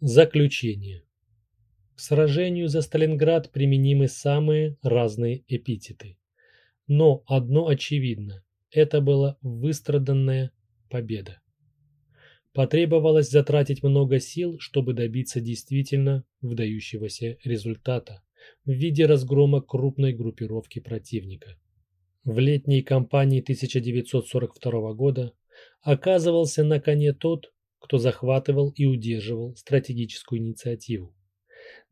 Заключение. К сражению за Сталинград применимы самые разные эпитеты. Но одно очевидно – это была выстраданная победа. Потребовалось затратить много сил, чтобы добиться действительно выдающегося результата в виде разгрома крупной группировки противника. В летней кампании 1942 года оказывался на коне тот, кто захватывал и удерживал стратегическую инициативу.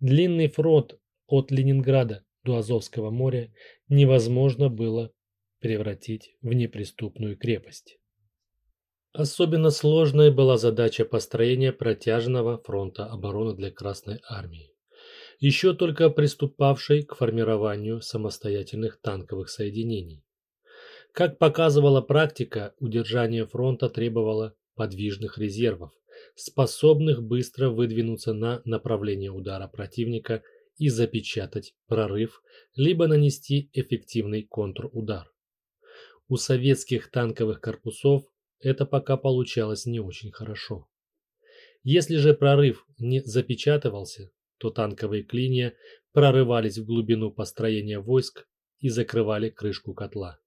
Длинный фронт от Ленинграда до Азовского моря невозможно было превратить в неприступную крепость. Особенно сложной была задача построения протяжного фронта обороны для Красной армии, еще только приступавшей к формированию самостоятельных танковых соединений. Как показывала практика, удержание фронта требовало подвижных резервов, способных быстро выдвинуться на направление удара противника и запечатать прорыв, либо нанести эффективный контрудар. У советских танковых корпусов это пока получалось не очень хорошо. Если же прорыв не запечатывался, то танковые клинья прорывались в глубину построения войск и закрывали крышку котла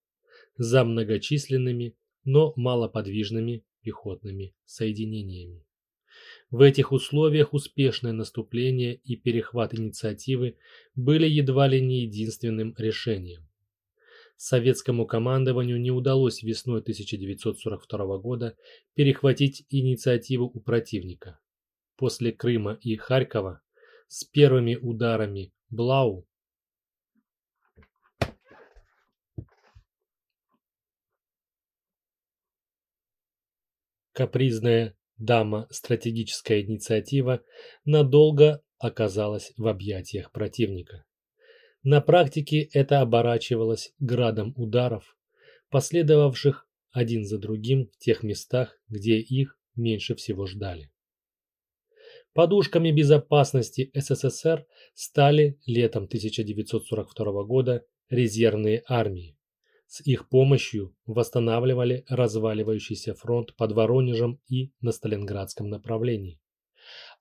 за многочисленными, но малоподвижными пехотными соединениями. В этих условиях успешное наступление и перехват инициативы были едва ли не единственным решением. Советскому командованию не удалось весной 1942 года перехватить инициативу у противника. После Крыма и Харькова с первыми ударами Блау капризная дама стратегическая инициатива надолго оказалась в объятиях противника. На практике это оборачивалось градом ударов, последовавших один за другим в тех местах, где их меньше всего ждали. Подушками безопасности СССР стали летом 1942 года резервные армии. С их помощью восстанавливали разваливающийся фронт под Воронежем и на Сталинградском направлении.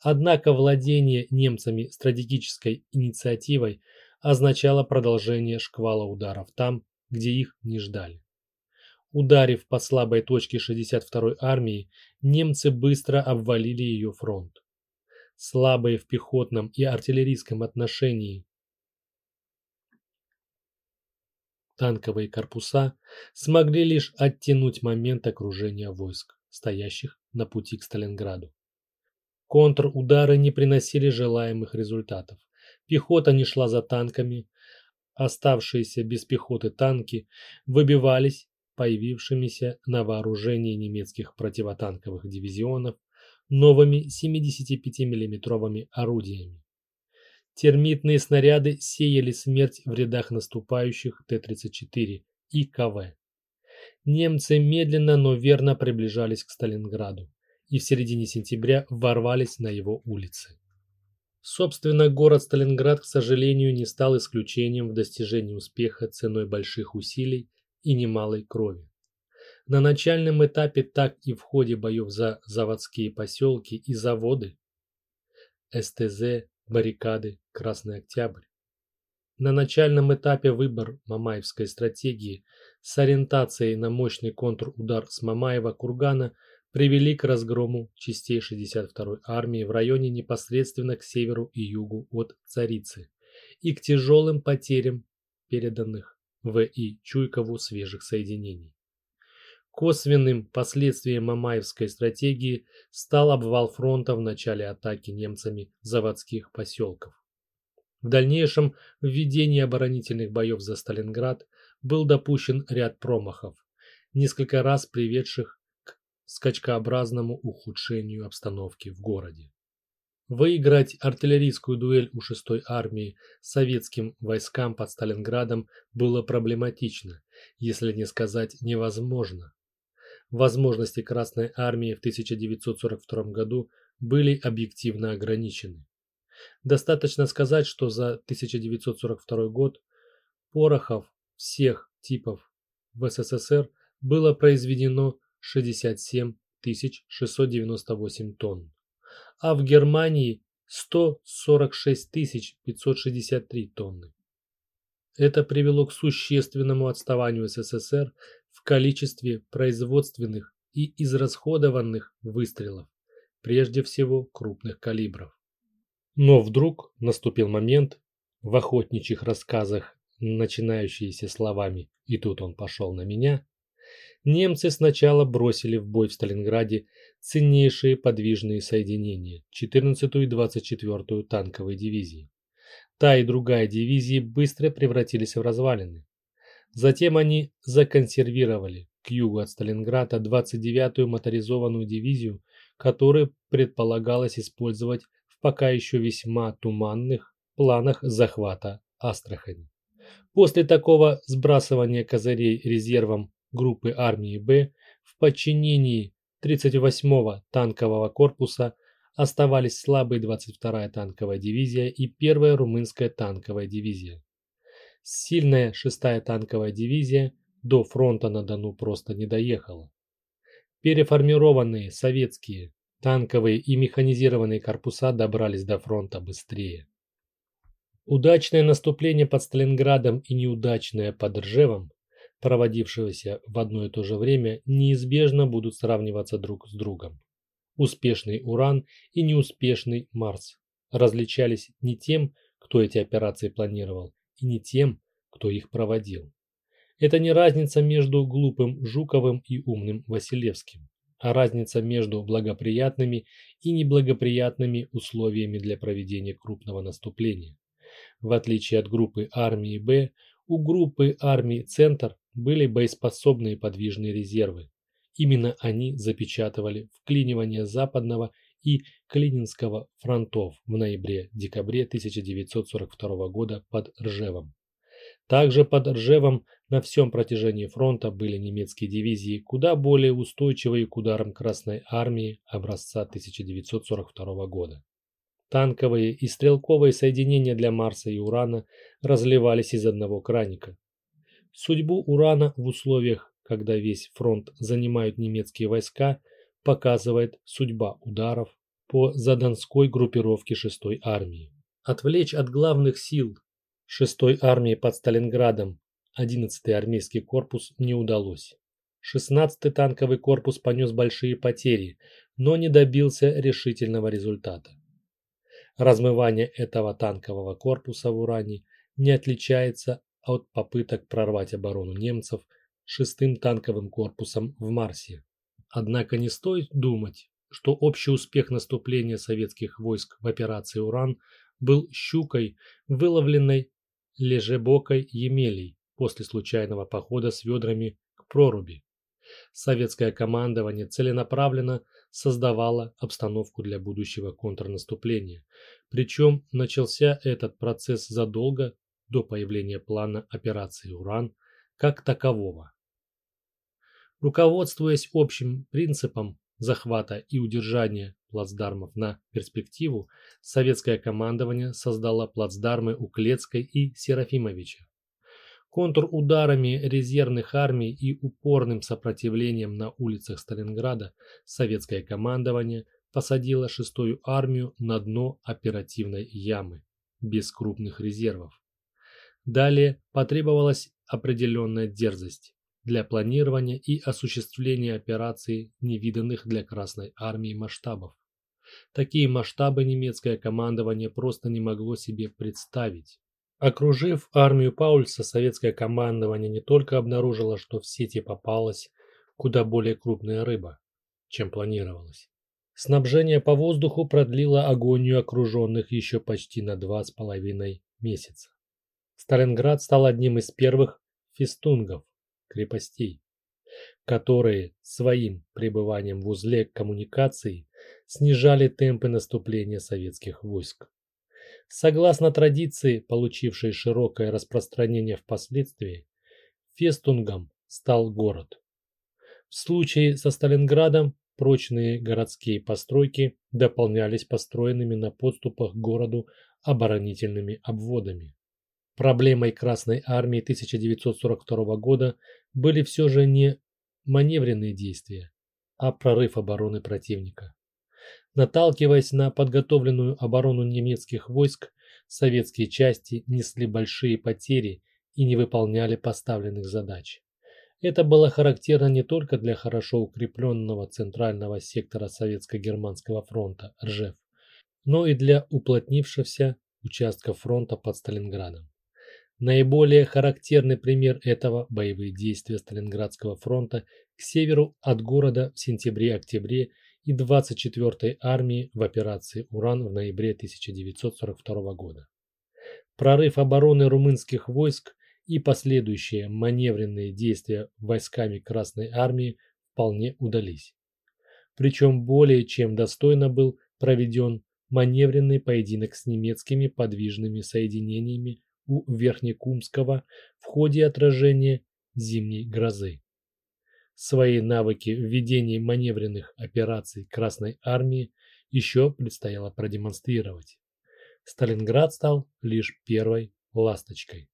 Однако владение немцами стратегической инициативой означало продолжение шквала ударов там, где их не ждали. Ударив по слабой точке 62-й армии, немцы быстро обвалили ее фронт. Слабые в пехотном и артиллерийском отношении танковые корпуса смогли лишь оттянуть момент окружения войск, стоящих на пути к Сталинграду. Контрудары не приносили желаемых результатов. Пехота не шла за танками, оставшиеся без пехоты танки выбивались появившимися на вооружении немецких противотанковых дивизионов новыми 75 миллиметровыми орудиями. Термитные снаряды сеяли смерть в рядах наступающих Т-34 и КВ. Немцы медленно, но верно приближались к Сталинграду и в середине сентября ворвались на его улицы. Собственно, город Сталинград, к сожалению, не стал исключением в достижении успеха ценой больших усилий и немалой крови. На начальном этапе, так и в ходе боев за заводские поселки и заводы, СТЗ, баррикады, Красный Октябрь. На начальном этапе выбор мамаевской стратегии с ориентацией на мощный контрудар с Мамаева-Кургана – привели к разгрому частей 62-й армии в районе непосредственно к северу и югу от Царицы и к тяжелым потерям переданных В.И. Чуйкову свежих соединений. Косвенным последствием Мамаевской стратегии стал обвал фронта в начале атаки немцами заводских поселков. В дальнейшем в оборонительных боев за Сталинград был допущен ряд промахов, несколько раз приведших скачкообразному ухудшению обстановки в городе. Выиграть артиллерийскую дуэль у 6-й армии советским войскам под Сталинградом было проблематично, если не сказать невозможно. Возможности Красной армии в 1942 году были объективно ограничены. Достаточно сказать, что за 1942 год порохов всех типов в СССР было произведено 67 698 тонн, а в Германии 146 563 тонны. Это привело к существенному отставанию СССР количестве производственных и израсходованных выстрелов, прежде всего крупных калибров. Но вдруг наступил момент в охотничьих рассказах, начинающиеся словами «и тут он пошел на меня», немцы сначала бросили в бой в Сталинграде ценнейшие подвижные соединения 14-ю и 24-ю танковые дивизии. Та и другая дивизии быстро превратились в развалины. Затем они законсервировали к югу от Сталинграда 29-ю моторизованную дивизию, которую предполагалось использовать в пока еще весьма туманных планах захвата Астрахани. После такого сбрасывания козырей резервом группы армии Б в подчинении 38-го танкового корпуса оставались слабые 22-я танковая дивизия и 1-я румынская танковая дивизия. Сильная 6-я танковая дивизия до фронта на Дону просто не доехала. Переформированные советские танковые и механизированные корпуса добрались до фронта быстрее. Удачное наступление под Сталинградом и неудачное под Ржевом, проводившееся в одно и то же время, неизбежно будут сравниваться друг с другом. Успешный Уран и неуспешный Марс различались не тем, кто эти операции планировал, и не тем, кто их проводил. Это не разница между глупым Жуковым и умным Василевским, а разница между благоприятными и неблагоприятными условиями для проведения крупного наступления. В отличие от группы армии Б, у группы армии Центр были боеспособные подвижные резервы. Именно они запечатывали вклинивание Западного и Калининского фронтов в ноябре-декабре 1942 года под Ржевом. Также под Ржевом на всем протяжении фронта были немецкие дивизии, куда более устойчивые к ударам Красной Армии образца 1942 года. Танковые и стрелковые соединения для Марса и Урана разливались из одного краника. Судьбу Урана в условиях, когда весь фронт занимают немецкие войска, показывает судьба ударов по задонской группировке 6-й армии. Отвлечь от главных сил 6-й армии под Сталинградом 11-й армейский корпус не удалось. 16-й танковый корпус понес большие потери, но не добился решительного результата. Размывание этого танкового корпуса в Уране не отличается от попыток прорвать оборону немцев шестым танковым корпусом в Марсе. Однако не стоит думать, что общий успех наступления советских войск в операции «Уран» был щукой, выловленной лежебокой Емелей после случайного похода с ведрами к проруби. Советское командование целенаправленно создавало обстановку для будущего контрнаступления. Причем начался этот процесс задолго до появления плана операции «Уран» как такового. Руководствуясь общим принципом захвата и удержания плацдармов на перспективу, советское командование создало плацдармы у Клецкой и Серафимовича. Контрударами резервных армий и упорным сопротивлением на улицах Сталинграда советское командование посадило шестую армию на дно оперативной ямы, без крупных резервов. Далее потребовалась определенная дерзость для планирования и осуществления операций невиданных для Красной Армии масштабов. Такие масштабы немецкое командование просто не могло себе представить. Окружив армию Паульса, советское командование не только обнаружило, что в сети попалась куда более крупная рыба, чем планировалось. Снабжение по воздуху продлило агонию окруженных еще почти на два с половиной месяца. Сталинград стал одним из первых фестунгов, крепостей, которые своим пребыванием в узле коммуникаций снижали темпы наступления советских войск. Согласно традиции, получившей широкое распространение впоследствии, фестунгом стал город. В случае со Сталинградом прочные городские постройки дополнялись построенными на подступах к городу оборонительными обводами. Проблемой Красной Армии 1942 года были все же не маневренные действия, а прорыв обороны противника. Наталкиваясь на подготовленную оборону немецких войск, советские части несли большие потери и не выполняли поставленных задач. Это было характерно не только для хорошо укрепленного центрального сектора Советско-Германского фронта Ржев, но и для уплотнившегося участка фронта под Сталинградом. Наиболее характерный пример этого – боевые действия Сталинградского фронта к северу от города в сентябре-октябре и 24-й армии в операции «Уран» в ноябре 1942 года. Прорыв обороны румынских войск и последующие маневренные действия войсками Красной Армии вполне удались. Причем более чем достойно был проведен маневренный поединок с немецкими подвижными соединениями у Верхнекумского в ходе отражения зимней грозы. Свои навыки в ведении маневренных операций Красной Армии еще предстояло продемонстрировать. Сталинград стал лишь первой ласточкой.